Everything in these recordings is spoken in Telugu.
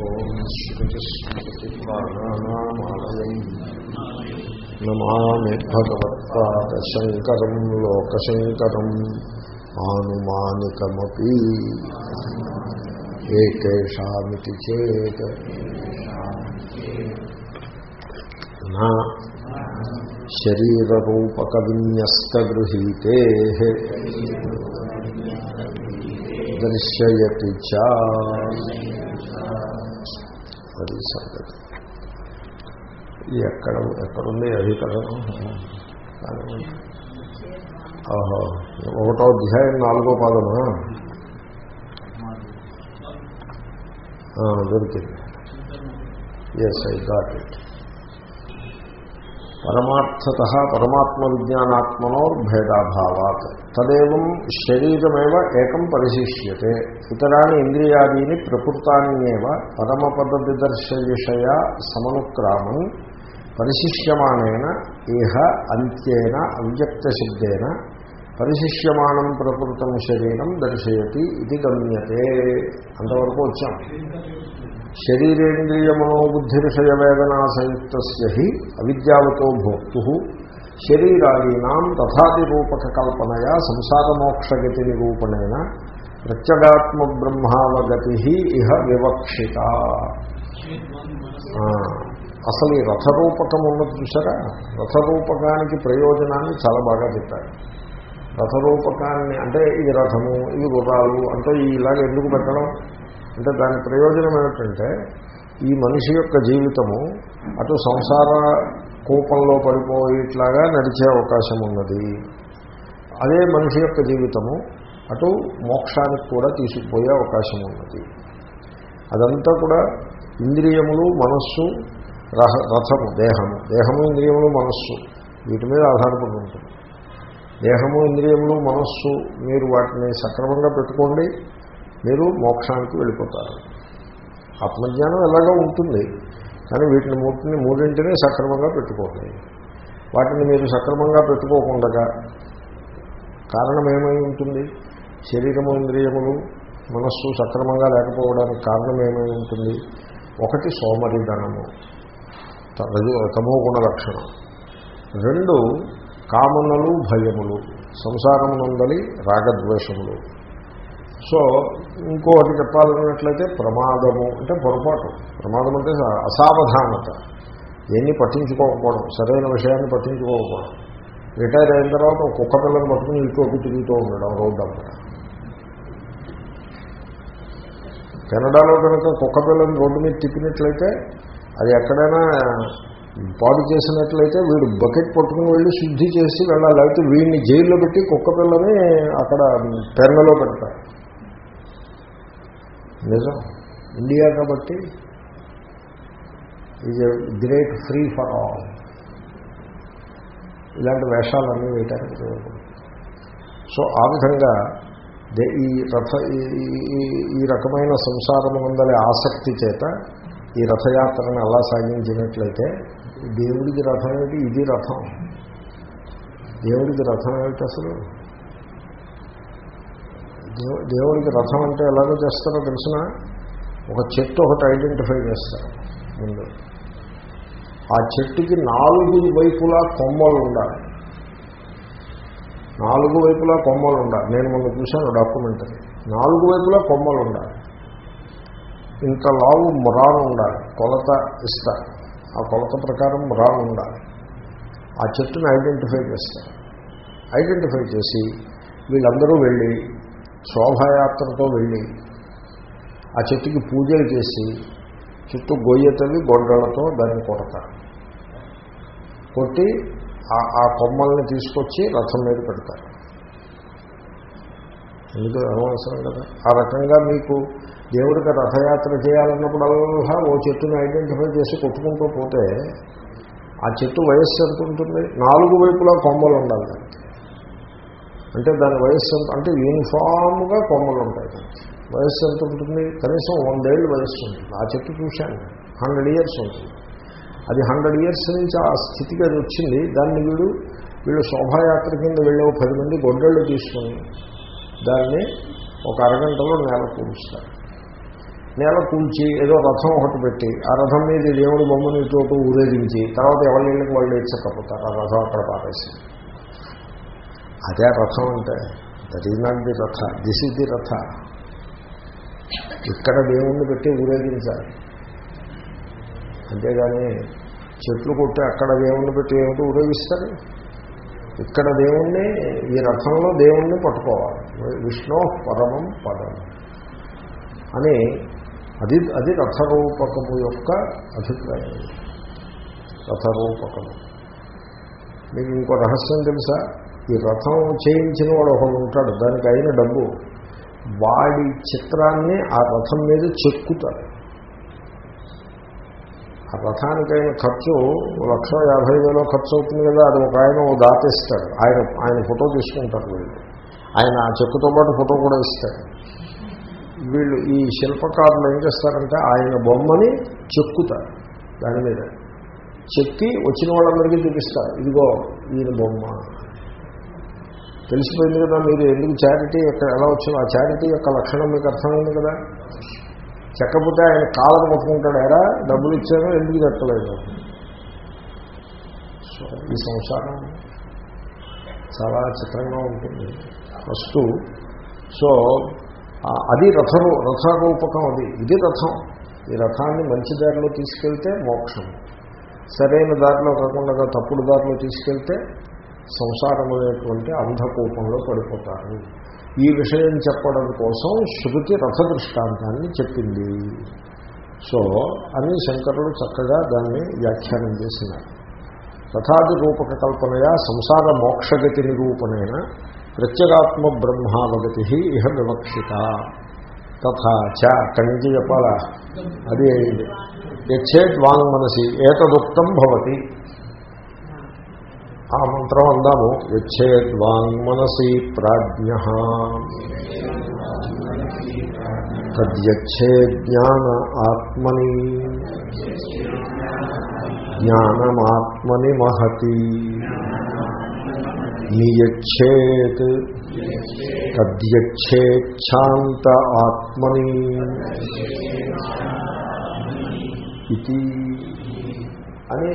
ఓం శ్రుతిస్మృతిపురాణానామాలయం నమామి భగవత్పాదశంకరం లోకశంకరం ఆనుమానికమపి ఏకేషామితి చేత నా శరీరరూపక విన్యస్తగృహీతే దర్శయతి చ అది సంగతి ఇది ఎక్కడ ఎక్కడుంది అధికరణం ఓహో ఒకటో అధ్యాయం నాలుగో పాదమా? దొరికింది. ఎస్ ఐ గాట్ ఇట్ పరమార్థత పరమాత్మ విజ్ఞానాత్మనో భేదాభావాత్ తదేవం శరీరమేవ ఏకం పరిశిష్యతే. ఇతరాన్ని ఇంద్రియాదీని ప్రకృతాన్యేవ పరమపదవిదర్శ విషయ సమనుక్రామం పరిశిష్యమాణేన ఇహ అంత్యేన అవ్యక్తశబ్దేన పరిశిష్యమాణం ప్రకృతం శరీరం దర్శయతి ఇది గమ్యతే. అంతవరకు వచ్చాం. శరీరేంద్రియ మనోబుద్ధిర్షయ వేదనా సంయుక్త హి అవిద్యావతో భోక్తు. శరీరాదీనాం తథాది రూపక కల్పనయా సంసారమోక్షగతి నిరూపణైన ప్రత్యగాత్మ బ్రహ్మావగతి ఇహ వివక్షిత. అసలు ఈ రథరూపకం ఉన్నది చూసారా రథరూపకానికి ప్రయోజనాన్ని చాలా బాగా చెప్పారు. రథరూపకాన్ని అంటే ఇది రథము ఇది గుర్రాలు అంటే ఇలాగ ఎందుకు పెట్టడం? అంటే దాని ప్రయోజనం ఏమిటంటే ఈ మనిషి యొక్క జీవితము అటు సంసార కూపంలో పడిపోయేట్లాగా నడిచే అవకాశం ఉన్నది. అదే మనిషి యొక్క జీవితము. అటు మోక్షానికి కూడా తీసుకుపోయే అవకాశం ఉన్నది. అదంతా కూడా ఇంద్రియములు మనస్సు రహ రథము దేహము. దేహము ఇంద్రియములు మనస్సు. వీటి మీద ఆధారపడి ఉంటుంది. దేహము ఇంద్రియములు మనస్సు మీరు వాటిని సక్రమంగా పెట్టుకోండి. మీరు మోక్షానికి వెళ్ళిపోతారు. ఆత్మజ్ఞానం ఎలాగో ఉంటుంది. కానీ వీటిని మూటిని మూడింటిని సక్రమంగా పెట్టుకోండి వాటిని మీరు సక్రమంగా పెట్టుకోకుండా కారణం ఏమై ఉంటుంది? శరీరము ఇంద్రియములు మనస్సు సక్రమంగా లేకపోవడానికి కారణం ఏమై ఉంటుంది? ఒకటి సోమరిధనము. రజు తమోగుణ లక్షణం. రెండు కామనలు భయములు. సంసారమునందలి రాగద్వేషములు. సో ఇంకోటి చెప్పాలన్నట్లయితే ప్రమాదము అంటే పొరపాటు. ప్రమాదం అంటే అసావధానత. దేన్ని పట్టించుకోకపోవడం సరైన విషయాన్ని పట్టించుకోకపోవడం. రిటైర్ అయిన తర్వాత కుక్క పిల్లలు పట్టుకుని ఇంట్లోకి తిరుగుతూ ఉండడం రోడ్డు కెనడాలో కనుక కుక్క పిల్లని రోడ్డు మీద తిప్పినట్లయితే అది ఎక్కడైనా పాడు చేసినట్లయితే వీడు బకెట్ పట్టుకుని వెళ్ళి శుద్ధి చేసి వెళ్ళాలి. లేకపోతే వీడిని జైల్లో పెట్టి కుక్క పిల్లని అక్కడ పెన్నలో పెడతారు. నిజం. ఇండియా కాబట్టి is great free for all. ఇలాంటి వేషాలన్నీ వేయటానికి సో ఆ విధంగా ఈ రథ ఈ రకమైన సంసారం ఉందనే ఆసక్తి చేత ఈ రథయాత్రను అలా సాగించినట్లయితే దేవుడికి రథం ఏమిటి? ఇది రథం. దేవుడికి రథం ఏమిటి అసలు? దేవుడికి రథం అంటే ఎలాగో చేస్తారో తెలిసిన ఒక చెట్టు ఒకటి ఐడెంటిఫై చేస్తారు ముందు. ఆ చెట్టుకి నాలుగు వైపులా కొమ్మలు ఉండాలి. నాలుగు వైపులా కొమ్మలు ఉండాలి. నేను మొన్న చూశాను డాక్యుమెంటరీ. నాలుగు వైపులా కొమ్మలు ఉండాలి. ఇంత లావు మురాలు ఉండాలి. కొలత ఇస్తారు ఆ కొలత ప్రకారం మురాలు ఉండాలి. ఆ చెట్టుని ఐడెంటిఫై చేస్తారు. ఐడెంటిఫై చేసి వీళ్ళందరూ వెళ్ళి శోభాయాత్రతో వెళ్ళి ఆ చెట్టుకి పూజలు చేసి చుట్టూ గొయ్యతవి గొడ్డలతో దాన్ని కొడతారు. కొట్టి ఆ కొమ్మల్ని తీసుకొచ్చి రథం మీద పెడతారు. ఎందుకు అనవసరం కదా? ఆ రకంగా మీకు దేవుడికి రథయాత్ర చేయాలన్నప్పుడల్లా ఓ చెట్టుని ఐడెంటిఫై చేసి కొట్టుకుంటూ పోతే ఆ చెట్టు వయస్సు ఎంత ఉంటుంది? నాలుగు వైపులా కొమ్మలు ఉండాలి అంటే దాని వయస్సు అంటే యూనిఫామ్గా కొమ్మలు ఉంటాయి. వయస్సు ఎంత ఉంటుంది? కనీసం వందేళ్ళు వయస్సు ఉంటుంది. ఆ చెట్టు చూశాను. హండ్రెడ్ ఇయర్స్ ఉంటుంది. అది హండ్రెడ్ ఇయర్స్ నుంచి ఆ స్థితికి అది వచ్చింది. దాన్ని వీడు వీళ్ళు శోభాయాత్ర కింద వెళ్ళే పది మంది గొడ్డళ్ళు తీసుకుని దాన్ని ఒక అరగంటలో నేల కూల్చుతారు నేల కూల్చి ఏదో రథం ఒకటి పెట్టి ఆ రథం మీద దేవుడి బొమ్మని చోటు ఊరేగించి తర్వాత ఎవరి ఇళ్ళకి వాళ్ళు ఇచ్చకపోతారు ఆ రథం అక్కడ పారేసి అదే రథం అంటే. That is not the ratha. This is the ratha. ఇక్కడ దేవుణ్ణి పెట్టి ఊరేగించాలి. అంతేగాని చెట్లు కొట్టి అక్కడ దేవుణ్ణి పెట్టి ఏమిటి ఊరేగిస్తారు? ఇక్కడ దేవుణ్ణి ఈ రథంలో దేవుణ్ణి పట్టుకోవాలి. విష్ణు పరమం పదం. అని అది అది రథరూపకము యొక్క అభిప్రాయం. రథరూపకము. మీకు ఇంకో రహస్యం తెలుసా? ఈ రథం చేయించిన వాడు ఒకడు ఉంటాడు దానికి అయిన డబ్బు. వాడి చిత్రాన్ని ఆ రథం మీద చెక్కుతారు ఆ రథానికైన ఖర్చు లక్ష యాభై వేలో ఖర్చు అవుతుంది కదా అది ఒక ఆయన ఓ దాతేస్తాడు ఆయన ఆయన ఫోటో తీసుకుంటారు వీళ్ళు. ఆయన ఆ చెక్కుతో పాటు ఫోటో కూడా ఇస్తాడు. వీళ్ళు ఈ శిల్పకారులు ఏం చేస్తారంటే ఆయన బొమ్మని చెక్కుతారు దాని మీద. చెక్కి వచ్చిన వాళ్ళందరికీ చూపిస్తారు. ఇదిగో ఈయన బొమ్మ. తెలిసిపోయింది కదా మీరు ఎందుకు చారిటీ ఎక్కడ ఎలా వచ్చింది ఆ చారిటీ యొక్క లక్షణం మీకు అర్థమైంది కదా? చెక్కపోతే ఆయన కాలను పట్టుకుంటాడు ఎరా డబ్బులు ఇచ్చాను ఎందుకు కట్టలేదు సో ఈ సంసారం చాలా చిత్రంగా ఉంటుంది. ఫస్ట్ సో అది రథము రథరూపకం అది. ఇది రథం. ఈ రథాన్ని మంచి దారిలో తీసుకెళ్తే మోక్షం. సరైన దారిలో కాకుండా తప్పుడు దారిలో తీసుకెళ్తే సంసారం అనేటువంటి అంధకూపంలో పడిపోతారు. ఈ విషయం చెప్పడం కోసం శృతి రథ దృష్టాంతాన్ని చెప్పింది. సో అని శంకరుడు చక్కగా దాన్ని వ్యాఖ్యానం చేసినారు రథాది రూపక కల్పనయా సంసార మోక్షగతి నిరూపణైన ప్రత్యేగాత్మ బ్రహ్మావగతి ఇహ వివక్షిత. తథాచ అక్కడి నుంచి చెప్పాలా అది యచ్చేద్ వాంగ్ మనసి ఏతదుక్తం భవతి. ఆ మంత్రం అందాము. యచ్చేద్ వాంగ్ మనసి ప్రాజ్ఞ. తద్యచ్చే జ్ఞాన ఆత్మని. జ్ఞానమాత్మని మహతి. నియచ్చేత్ తద్యచ్చేచ్ఛాంత ఆత్మని. ఇది అని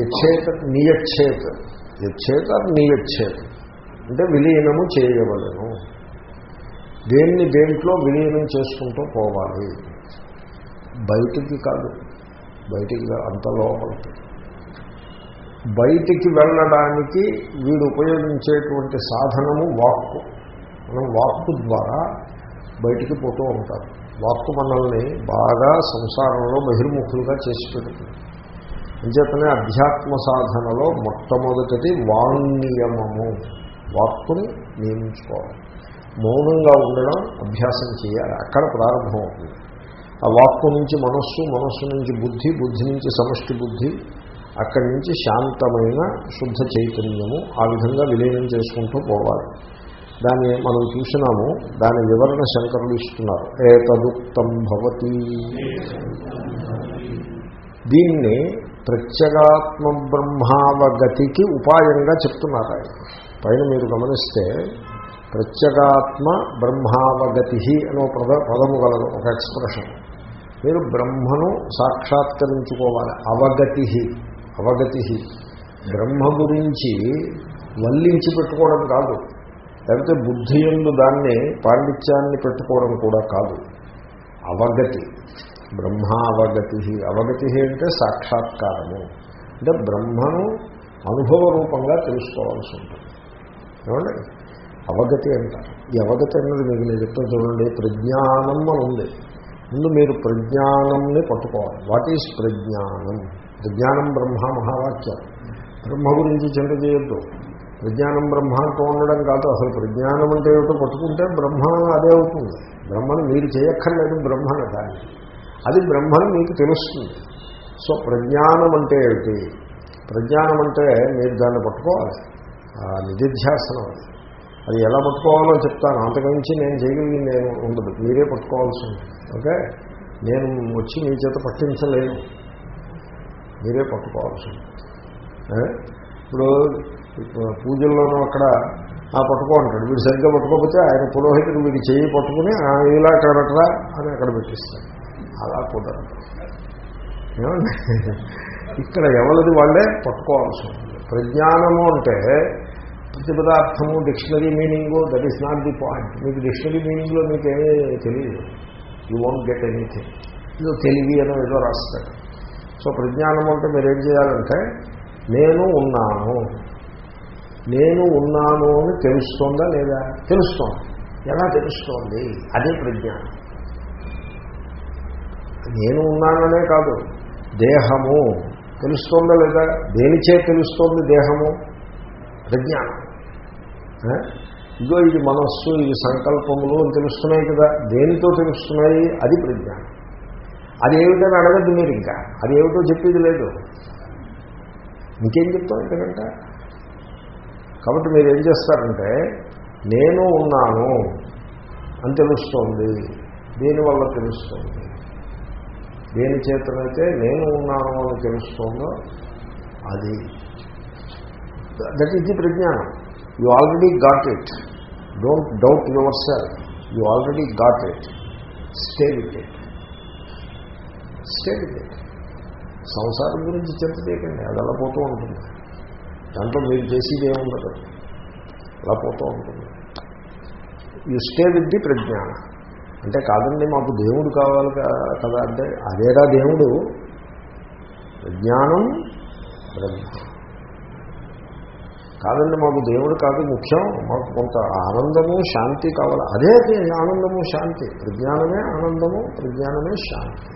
యచ్చేత నియచ్చేత్ యచ్చేత నియచ్చేత్. అంటే విలీనము చేయవలను. దేన్ని దేంట్లో విలీనం చేసుకుంటూ పోవాలి? బయటికి కాదు. బయటికి అంత లోపలికి బయటికి వెళ్ళడానికి వీడు ఉపయోగించేటువంటి సాధనము వాక్కు. మనం వాక్కు ద్వారా బయటికి పోతూ ఉంటారు వాక్కు మనల్ని బాగా సంసారంలో బహిర్ముఖులుగా చేసి పెడుతుంది. అంచేతనే అధ్యాత్మ సాధనలో మొట్టమొదటిది వాంగ్నియమము. వాక్కుని నియమించుకోవాలి మౌనంగా ఉండడం అభ్యాసం చేయాలి. అక్కడ ప్రారంభం అవుతుంది ఆ వాక్కు నుంచి మనస్సు మనస్సు నుంచి బుద్ధి బుద్ధి నుంచి సమష్టి బుద్ధి అక్కడి నుంచి శాంతమైన శుద్ధ చైతన్యము ఆ విధంగా విలీనం చేసుకుంటూ పోవాలి. దాన్ని మనం చూసినాము. దాని వివరణ శంకరులు ఇస్తున్నారు. ఏతదుక్తం భవతి. దీన్ని ప్రత్యేగాత్మ బ్రహ్మావగతికి ఉపాయంగా చెప్తున్నారు ఆయన. పైన మీరు గమనిస్తే ప్రత్యేగాత్మ బ్రహ్మావగతి అని ఒక పద పదము గలదు ఒక ఎక్స్ప్రెషన్. మీరు బ్రహ్మను సాక్షాత్కరించుకోవాలి. అవగతి అవగతి బ్రహ్మ గురించి వల్లించి పెట్టుకోవడం కాదు. లేకపోతే బుద్ధి ఎందు దాన్ని పాండిత్యాన్ని పెట్టుకోవడం కూడా కాదు. అవగతి. బ్రహ్మ అవగతి అవగతి అంటే సాక్షాత్కారము. అంటే బ్రహ్మను అనుభవ రూపంగా తెలుసుకోవాల్సి ఉంటుంది. ఏమండి? అవగతి అంటారు ఈ అవగతి అన్నది మీకు నేను చెప్తాను చూడండి ప్రజ్ఞానం అని ఉంది. ముందు మీరు ప్రజ్ఞానంని పట్టుకోవాలి. వాట్ ఈజ్ ప్రజ్ఞానం? ప్రజ్ఞానం బ్రహ్మ మహావాక్యం. బ్రహ్మ గురించి చింత చేయొద్దు. ప్రజ్ఞానం బ్రహ్మంతో ఉండడం కాదు. అసలు ప్రజ్ఞానం అంటే ఏమిటో పట్టుకుంటే బ్రహ్మ అదే అవుతుంది. బ్రహ్మను మీరు చేయక్కర్లేదు బ్రహ్మను దాన్ని. అది బ్రహ్మను మీకు తెలుస్తుంది. సో ప్రజ్ఞానం అంటే ఏమిటి ప్రజ్ఞానం అంటే మీరు దాన్ని పట్టుకోవాలి. నిధిధ్యాసనం. అది అది ఎలా పట్టుకోవాలో చెప్తాను. అంతకుమించి నేను చేయగలిగి నేను ఉండదు. మీరే పట్టుకోవాల్సి ఉంటుంది. ఓకే? నేను వచ్చి మీ చేత పట్టించలేను. మీరే పట్టుకోవాల్సి ఉంటుంది. ఇప్పుడు పూజల్లోనూ అక్కడ ఆ పట్టుకో అంటాడు. వీడు సరిగ్గా పట్టుకోకపోతే ఆయన పురోహితుడు వీడి చేయి పట్టుకుని ఇలా కడట్రా అని అక్కడ పెట్టిస్తాడు. అలా కుదరదు ఏమండి? ఇక్కడ ఎవరిది వాళ్ళే పట్టుకోవాల్సి ఉంటుంది ప్రజ్ఞానము అంటే ప్రతి పదార్థము dictionary meaning that is not the point మీకు డిక్షనరీ మీనింగ్లో మీకు ఏమీ తెలియదు. యూ వోంట్ గెట్ ఎనీథింగ్ ఇదో తెలివి అని ఏదో రాస్తాడు. సో ప్రజ్ఞానం అంటే మీరు ఏం చేయాలంటే నేను ఉన్నాను. నేను ఉన్నాను అని తెలుస్తోందా లేదా? తెలుస్తోంది. ఎలా తెలుస్తోంది? అదే ప్రజ్ఞానం. నేను ఉన్నాననే కాదు దేహము. తెలుస్తోందా లేదా? దేనిచే తెలుస్తోంది దేహము? ప్రజ్ఞానం ఆ? ఇదో ఇది మనస్సు ఇది సంకల్పములు అని తెలుస్తున్నాయి కదా. దేనితో తెలుస్తున్నాయి? అది ప్రజ్ఞానం అది ఏమిటని అడగద్దు మీరు ఇంకా. అది ఏమిటో చెప్పేది లేదు. ఇంకేం చెప్తాం ఎందుకంటే కాబట్టి మీరు ఏం చేస్తారంటే నేను ఉన్నాను అని తెలుస్తోంది. దేనివల్ల తెలుస్తోంది? దేని చేతనైతే నేను ఉన్నాను అని తెలుస్తుందో అది. That is the prajnanam. You already got it don't doubt yourself you already got it stay with it stay with it సంసారం గురించి చింత చేయకండి. అది అలా పోతూ ఉంటుంది. దాంట్లో మీరు చేసేది ఏముండదు. అలా పోతూ ఉంటుంది. యు స్టే విత్ ది ప్రజ్ఞానం. అంటే కాదండి మాకు దేవుడు కావాలి కదా అంటే అదేరా దేవుడు? జ్ఞానం బ్రహ్మ. కాదండి మాకు దేవుడు కాదు ముఖ్యం. మాకు కొంత ఆనందము శాంతి కావాలి. అదే అదే ఆనందము శాంతి. ప్రజ్ఞానమే ఆనందము ప్రజ్ఞానమే శాంతి.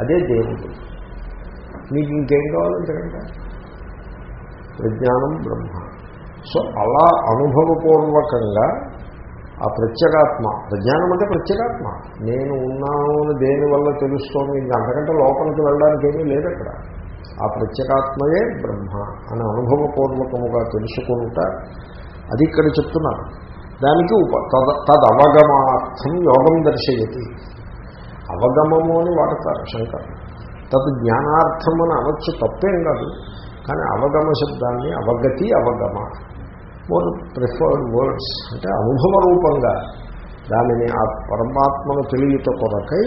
అదే దేవుడు. మీకు ఇంకేం కావాలంటే ప్రజ్ఞానం బ్రహ్మ. సో అలా అనుభవపూర్వకంగా ఆ ప్రత్యేగాత్మ. ప్రజ్ఞానం అంటే ప్రత్యేగాత్మ. నేను ఉన్నాను అని దేనివల్ల తెలుస్తోంది? ఇంకా అంతకంటే లోపలికి వెళ్ళడానికి ఏమీ లేదు అక్కడ. ఆ ప్రత్యేగాత్మయే బ్రహ్మ అని అనుభవపూర్వకముగా తెలుసుకుంటా అది ఇక్కడ చెప్తున్నారు. దానికి ఉప తద తదవగమార్థం యోగం దర్శయతి. అవగమము అని వాడతారు శంకర్. తద్ జ్ఞానార్థం అని అనొచ్చు తప్పేం కాదు. కానీ అవగమ శబ్దాన్ని అవగతి అవగమ. మోర్ ప్రిఫర్డ్ వర్డ్స్ అంటే అనుభవ రూపంగా దానిని ఆ పరమాత్మను తెలియట కొరకై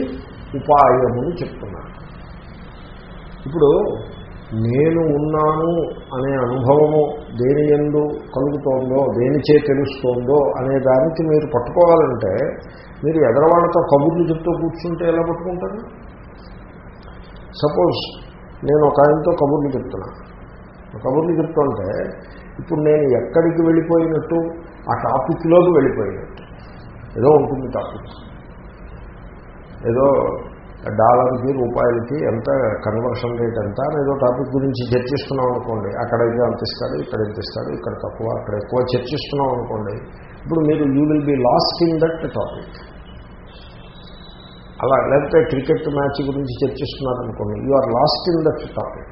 ఉపాయమని చెప్తున్నాను ఇప్పుడు నేను ఉన్నాను అనే అనుభవము దేని ఎందు కలుగుతోందో దేనిచే తెలుస్తోందో అనే దానికి మీరు పట్టుకోవాలంటే మీరు ఎదరవాళ్ళతో కబుర్లు చెప్తూ కూర్చుంటే ఎలా పట్టుకుంటారు? సపోజ్ నేను ఒక ఆయనతో కబుర్లు చెప్తున్నా. కబుర్లు చెప్తుంటే ఇప్పుడు నేను ఎక్కడికి వెళ్ళిపోయినట్టు? ఆ టాపిక్లోకి వెళ్ళిపోయినట్టు. ఏదో ఉంటుంది టాపిక్. ఏదో డాలర్కి రూపాయలకి ఎంత కన్వర్షన్ రేట్ ఎంత ఏదో టాపిక్ గురించి చర్చిస్తున్నాం అనుకోండి. అక్కడైతే అంత ఇస్తాడు ఇక్కడ ఎంత ఇస్తాడు ఇక్కడ తక్కువ అక్కడ ఎక్కువ చర్చిస్తున్నాం అనుకోండి. ఇప్పుడు మీరు you will be lost in that topic అలా లేకపోతే క్రికెట్ మ్యాచ్ గురించి చర్చిస్తున్నారనుకోండి. You are lost in that topic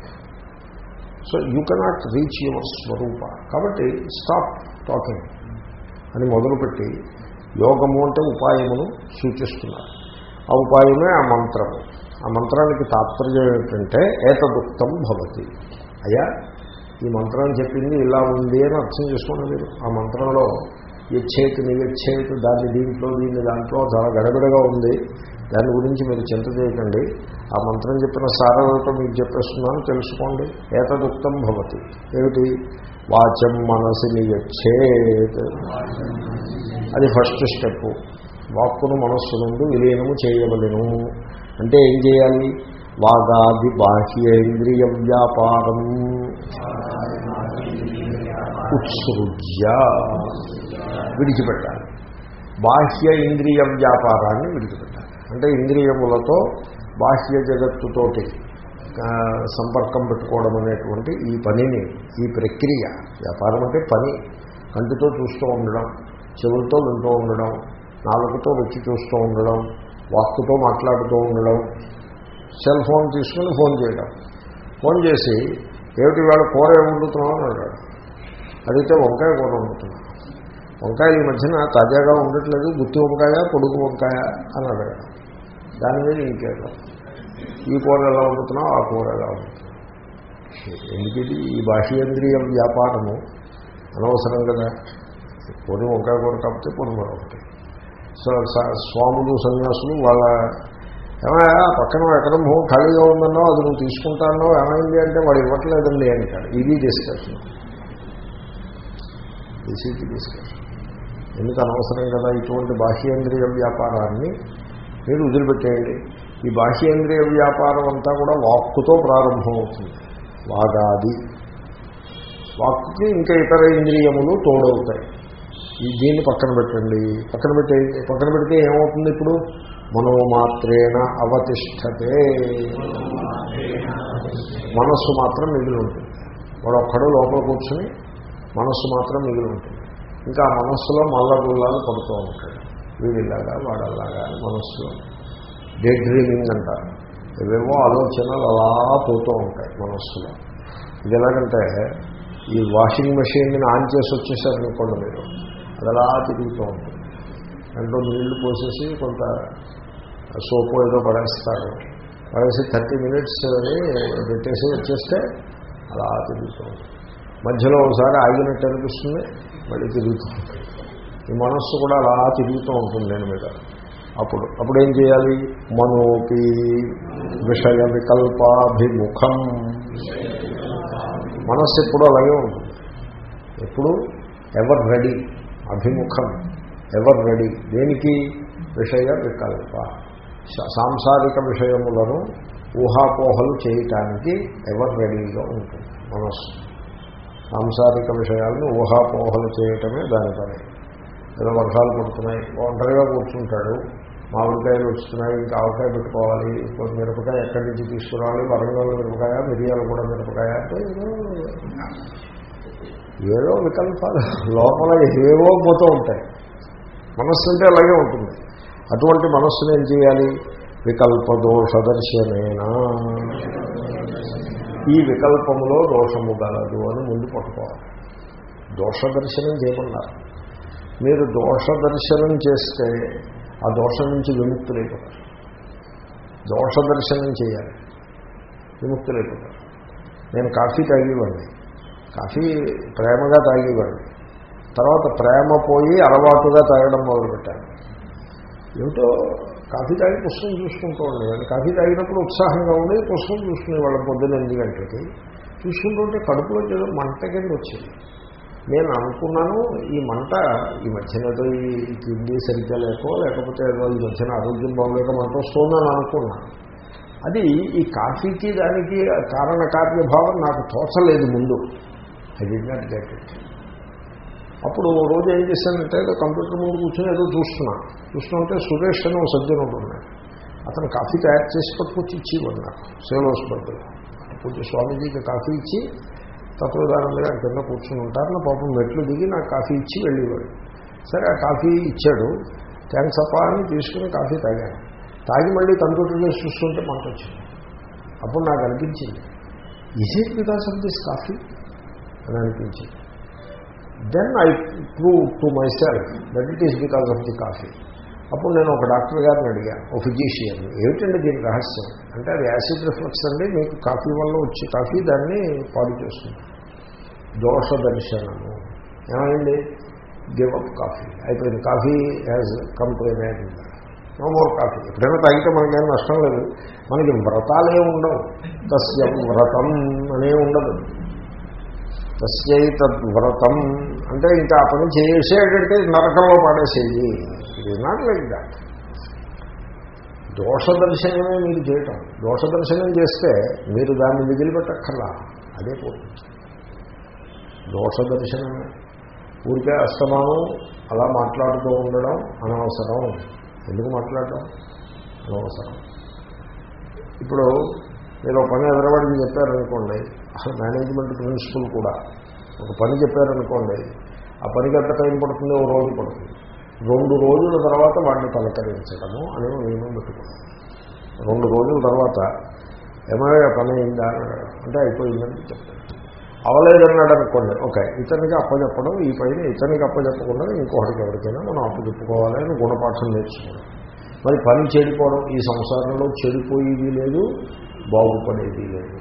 so you cannot reach your swarupa కాబట్టి స్టాప్ టాకింగ్ అని మొదలుపెట్టి యోగము అంటే ఉపాయమును సూచిస్తున్నారు ఆ ఉపాయమే ఆ మంత్రము ఆ మంత్రానికి తాత్పర్యం ఏమిటంటే ఏతదుక్తం భవతి అయ్యా ఈ మంత్రం చెప్పింది ఇలా ఉంది అని అర్థం చేసుకోండి మీరు. ఆ మంత్రంలో యచ్చేతి నియచ్చేతి దాన్ని దీంట్లో దీన్ని దాంట్లో చాలా గడబిడగా ఉంది. దాని గురించి మీరు చింత చేయకండి. ఆ మంత్రం చెప్పిన సారవతో మీకు చెప్పేస్తున్నాను తెలుసుకోండి. ఏతదుక్తం భవతి. ఏమిటి? వాచం మనసుని యచ్చేత్ అది ఫస్ట్ స్టెప్ వాక్కును మనస్సు నుండి విలీనము చేయవలను. అంటే ఏం చేయాలి? వాగాది బాహ్యేంద్రియ వ్యాపారం. ఉత్సృజ్య. విడిచిపెట్టాలి. బాహ్య ఇంద్రియ వ్యాపారాన్ని విడిచిపెట్టాలి. అంటే ఇంద్రియములతో బాహ్య జగత్తుతోటి సంపర్కం పెట్టుకోవడం అనేటువంటి ఈ పనిని ఈ ప్రక్రియ వ్యాపారం అంటే పని. కంటితో చూస్తూ ఉండడం చెవులతో వింటూ ఉండడం నాలుగుతో వచ్చి చూస్తూ ఉండడం వాక్కుతో మాట్లాడుతూ ఉండడం సెల్ ఫోన్ తీసుకుని ఫోన్ చేయడం. ఫోన్ చేసి ఏమిటి వేళ కూర ఏమి వండుతున్నావు అని అడిగాడు. అడిగితే వంకాయ కూర వండుతున్నాను. వంకాయ ఈ మధ్యన తాజాగా ఉండట్లేదు గుత్తి వంకాయ పొడుగు వంకాయ అని అడగడం. దాని మీద ఇంకేదో ఈ కూర ఎలా వండుతున్నావు? ఆ కూర ఎలా వండుతున్నావు? ఎందుకు ఈ బాహ్యేంద్రియ వ్యాపారము అనవసరం కదా. పొడి వంకాయ కూర కాకపోతే పొడి మరొకటి. సో స్వాములు సన్యాసులు వాళ్ళ ఏమయ్యా పక్కన ఎక్కడ భూమి ఖాళీగా ఉందన్నో అది నువ్వు తీసుకుంటానో ఏమైంది అంటే వాడు ఇవ్వట్లేదండి అంటాడు ఇది డిస్కషన్ దిస్ డిస్కషన్ ఎందుకు అనవసరం కదా ఇటువంటి బాహ్యేంద్రియ వ్యాపారాన్ని మీరు వదిలిపెట్టేయండి. ఈ బాహ్యేంద్రియ వ్యాపారం అంతా కూడా వాక్కుతో ప్రారంభమవుతుంది. వాగాది. వాక్కుకి ఇంకా ఇతర ఇంద్రియములు తోడవుతాయి. ఈ దీన్ని పక్కన పెట్టండి. పక్కన పెట్టే పక్కన పెడితే ఏమవుతుంది ఇప్పుడు? మనోమాత్రేణ అవతిష్టతే మనస్సు మాత్రం మిగిలి ఉంటుంది. వాడు ఒక్కడు లోపల కూర్చుని మనస్సు మాత్రం మిగిలి ఉంటుంది. ఇంకా ఆ మనస్సులో మల్లగుల్లాలు పడుతూ ఉంటాడు వీడిలాగా వాడల్లాగా అని మనస్సులో డే డ్రీమింగ్ అంటారు. ఏవేవో ఆలోచనలు అలా పోతూ ఉంటాయి మనస్సులో. ఇది ఎలాగంటే ఈ వాషింగ్ మెషిన్ని ఆన్ చేసి వచ్చేసారనుకోండి మీరు అది అలా తిరుగుతూ ఉంటుంది. దాంట్లో నీళ్ళు పోసేసి కొంత సోపు ఏదో పడేస్తారు. పడేసి థర్టీ మినిట్స్ పెట్టేసి వచ్చేస్తే అలా తిరుగుతూ ఉంటుంది. మధ్యలో ఒకసారి ఆగినట్టు అనిపిస్తుంది మళ్ళీ తిరుగుతూ ఉంటుంది. ఈ మనస్సు కూడా అలా తిరుగుతూ ఉంటుంది నేను మీద. అప్పుడు అప్పుడు ఏం చేయాలి? మనోపి విషయ వికల్పాభిముఖం. మనస్సు ఎప్పుడు అలాగే ఉంటుంది. ఎప్పుడు? Ever ready? అభిముఖం. Ever ready? దేనికి? విషయ వికల్ప. సాంసారిక విషయములను ఊహాపోహలు చేయటానికి ఎవర్ రెడీగా ఉంటుంది మనస్సు. సాంసారిక విషయాలను ఊహాపోహలు చేయటమే దాని పని. ఏదో వర్షాలు పడుతున్నాయి ఒంటరిగా కూర్చుంటాడు. మామిడికాయలు వస్తున్నాయి ఇంకా ఆవకాయ పెట్టుకోవాలి ఇప్పుడు మిరపకాయ ఎక్కడి నుంచి తీసుకురావాలి వరంగల్ మిరపకాయ మిరియాలు కూడా మిరపకాయ అంటే ఏదో వికల్పాలు. లోపల ఏవో పోతూ ఉంటాయి. మనస్సు అంటే అలాగే ఉంటుంది. అటువంటి మనస్సును ఏం చేయాలి? వికల్ప దోషదర్శనేనా ఈ వికల్పంలో దోషము గలదు అని ముందు పట్టుకోవాలి. దోషదర్శనం చేయమన్నారు మీరు దోష దర్శనం చేస్తే ఆ దోషం నుంచి విముక్తులైపోతారు. దోషదర్శనం చేయాలి. విముక్తులైపోతారు. నేను కాఫీ తాగేవాడిని. కాఫీ ప్రేమగా తాగేవాడిని. తర్వాత ప్రేమ పోయి అలవాటుగా తాగడం మొదలుపెట్టాను. ఏమిటో కాఫీ తాగి పుస్తకం చూసుకుంటూ ఉండేవాడిని. కాఫీ తాగినప్పుడు ఉత్సాహంగా ఉండి పుస్తకం చూసుకునేవాళ్ళం పొద్దున్న ఎనిమిది గంటలకి. చూసుకుంటుంటే కడుపులో ఏదో మంట కింద వచ్చింది. నేను అనుకున్నాను ఈ మంట ఈ మధ్యనేదో ఈ కిడ్నీ సరిగ్గా లేకో లేకపోతే ఈ మధ్యన ఆరోగ్యం బాగోలేక మంట వస్తుందని అనుకున్నాను అది ఈ కాఫీకి దానికి కారణ కార్యభావం నాకు తోచలేదు ముందు. I did not get it అప్పుడు ఓ రోజు ఏం చేశానంటే ఏదో కంప్యూటర్ ముందు కూర్చొని ఏదో చూస్తున్నాను చూస్తుంటే సురేష్ అని ఒక సజ్జనుడు ఉన్నాడు. అతను కాఫీ తయారు చేసి పట్టుకొచ్చి ఇచ్చేవాడు నాకు. సేలోస్ బదులు కొంచెం స్వామీజీకి కాఫీ ఇచ్చి తత్వదానంద గారు కింద కూర్చుని ఉంటారు. నా పాపం మెట్లు దిగి నాకు కాఫీ ఇచ్చి వెళ్ళేవాడు. సరే ఆ కాఫీ ఇచ్చాడు. థ్యాంక్స్ అప్ప అని తీసుకుని కాఫీ తాగాను. తాగి మళ్ళీ కంప్యూటర్ చేసి చూస్తుంటే మంట వచ్చింది అప్పుడు నాకు అనిపించింది is it because of this coffee అని అనిపించింది. Then I prove to myself that it is because of the coffee అప్పుడు నేను ఒక డాక్టర్ గారిని అడిగాను ఒక ఫిజీషియన్ ఏమిటండి దీని రహస్యం? అంటే అది యాసిడ్ రిఫ్లెక్స్ అండి మీకు కాఫీ వల్ల వచ్చి కాఫీ దాన్ని పాడు చేస్తుంది. దోష దర్శనము. ఏమైంది? గివ్ అప్ కాఫీ అయిపోయింది. Coffee has come to no more coffee ఎప్పుడైనా తాగితే మనకేం నష్టం లేదు. మనకి వ్రతాలే ఉండవు. తస్య వ్రతం అనే ఉండదు. తస్యై తద్వ్రతం అంటే ఇంకా అతను పని చేసేటంటే నరకంలో పాడేసేది ఇది నాట్ లైక్ దాట్ దోష దర్శనమే మీరు చేయటం. దోష దర్శనం చేస్తే మీరు దాన్ని మిగిలిపెట్టక్కర్లా. అదే పోతుంది దోష దర్శనమే. ఊరికే అస్తమానం అలా మాట్లాడుతూ ఉండడం అనవసరం. ఎందుకు మాట్లాడటం అనవసరం. ఇప్పుడు మీరు ఒక పని ఎదరవాడికి చెప్పారనుకోండి అసలు మేనేజ్మెంట్ ప్రిన్సిపల్ కూడా ఒక పని చెప్పారనుకోండి ఆ పనికి ఎంత టైం పడుతుంది ఓ రోజు పడుతుంది. రెండు రోజుల తర్వాత వాడిని పలకరించడము అని నియమం పెట్టుకున్నాం. రెండు రోజుల తర్వాత ఏమైనా పని అయిందా? అంటే అయిపోయిందని చెప్తాను అవలేదన్నాడు అనుకోండి. ఓకే ఇతనికి అప్పచెప్పడం ఈ పైన ఇతనికి అప్పచెప్పకుండా ఇంకొకటికి ఎవరికైనా మనం అప్పచెప్పుకోవాలి అని గుణపాఠం నేర్చుకున్నాం. మరి పని చెడిపోవడం ఈ సంసారంలో చెడిపోయేది లేదు బాగుపడేది లేదు.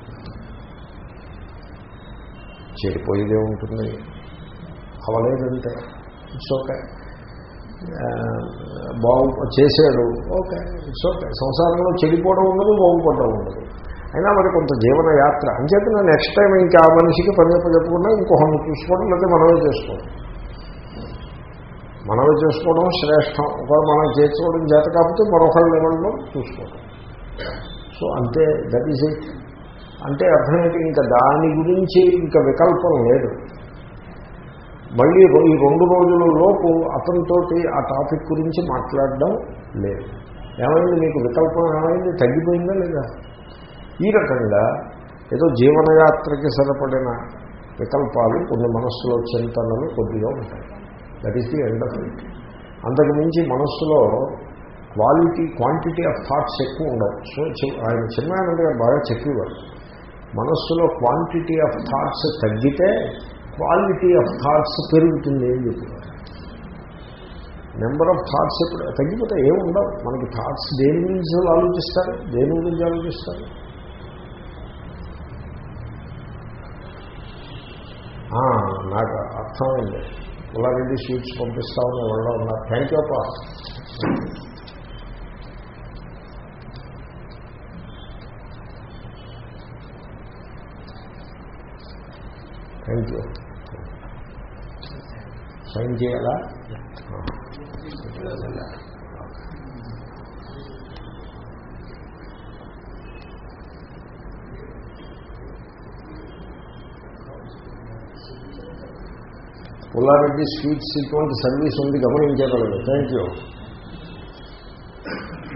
చెడిపోయేదే ఉంటుంది. అవలేదంటే ఇట్స్ ఓకే. బాగు చేశాడు. ఓకే. ఇట్స్ ఓకే సంసారంలో చెడిపోవడం ఉండదు బాగుపడడం ఉండదు. అయినా మరి కొంత జీవన యాత్ర. అంచేత నెక్స్ట్ టైం ఇంకా ఆ మనిషికి పని చెప్ప చెప్పకుండా ఇంకొకరిని చూసుకోవడం లేకపోతే మనమే చేసుకోవడం. మనమే చేసుకోవడం శ్రేష్టం. ఒకవేళ మనం చేసుకోవడం చేత కాకపోతే మరొకరి లెవెల్లో చూసుకోవడం. సో అంతే. దట్ ఈజ్ ఇట్ అంటే అర్థమైతే ఇంకా దాని గురించి ఇంకా వికల్పం లేదు. మళ్ళీ ఈ రెండు రోజుల లోపు అతనితోటి ఆ టాపిక్ గురించి మాట్లాడడం లేదు. ఏమైంది మీకు వికల్పం ఏమైంది? తగ్గిపోయిందా లేదా? ఈ రకంగా ఏదో జీవనయాత్రకి సరిపడిన వికల్పాలు కొన్ని మనస్సులో చింతనలు కొద్దిగా ఉంటాయి. That is the end of it అంతకుమించి మనస్సులో క్వాలిటీ క్వాంటిటీ ఆఫ్ థాట్స్ ఎక్కువ ఉండవు. సో ఆయన చిన్న బాగా చెప్పేవారు. మనస్సులో క్వాంటిటీ ఆఫ్ థాట్స్ తగ్గితే క్వాలిటీ ఆఫ్ థాట్స్ పెరుగుతుంది అని చెప్పేవారు నెంబర్ ఆఫ్ థాట్స్ ఇప్పుడు తగ్గిపోతే ఏముండవు మనకి థాట్స్ దేని గురించి ఆలోచిస్తారు? దేని గురించి ఆలోచిస్తారు? నాకు అర్థమైంది. ఉల్లారెడ్డి స్వీట్స్ పంపిస్తామని ఎవరో ఉన్నారు. థ్యాంక్ యూ అప్ప. థ్యాంక్ యూ సైన్ చేయాలా? పుల్లారెడ్డి స్వీట్స్ ఇటువంటి సర్వీస్ ఉంది గమనించగలరు థ్యాంక్ యూ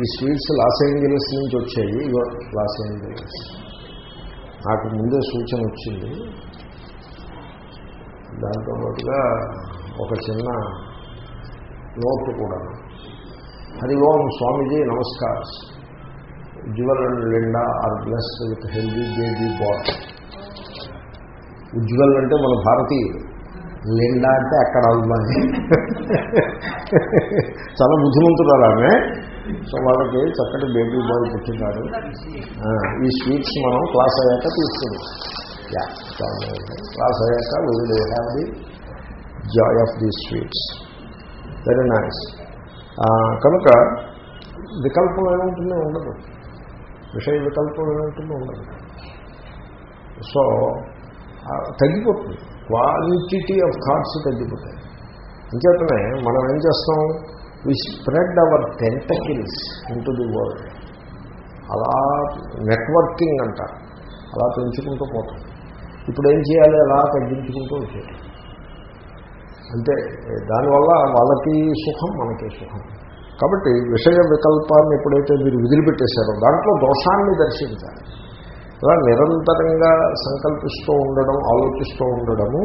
ఈ స్వీట్స్ లాస్ ఏంజలస్ నుంచి వచ్చాయి లాస్ ఏంజలస్. నాకు ముందే సూచన వచ్చింది దాంతో పాటుగా ఒక చిన్న నోట్ కూడా. Hari Om Swamiji namaskar. Ujjwal and Linda are blessed with healthy baby boy Ujjwal అంటే మన భారతీయులు లిండా అంటే అక్కడ అమ్మాయి చాలా బుద్ధిమంతురాలు ఆమె సో వాళ్ళకి చక్కటి బేబీ బాయ్ పుట్టినారు ఈ స్వీట్స్ మనం క్లాస్ అయ్యాక తీసుకుందాం. యా క్లాస్ అయ్యాక will have the joy of the sweets very nice కనుక వికల్పం ఏముంటుందో ఉండదు. విషయ వికల్పం ఏముంటుందో ఉండదు. సో తగ్గిపోతుంది. క్వాలిటీ ఆఫ్ థాట్స్ తగ్గిపోతాయి. అంచేతనే మనం ఏం చేస్తాం? We spread our tentacles into the world అలా నెట్వర్కింగ్ అంట అలా పెంచుకుంటూ పోతాం. ఇప్పుడు ఏం చేయాలి? అలా తగ్గించుకుంటూ వచ్చేది అంటే దానివల్ల వాళ్ళకి సుఖం మనకి సుఖం. కాబట్టి విషయ వికల్పాన్ని ఎప్పుడైతే మీరు వదిలిపెట్టేశారో దాంట్లో దోషాన్ని దర్శించాలి. అలా నిరంతరంగా సంకల్పిస్తూ ఉండడం ఆలోచిస్తూ ఉండడము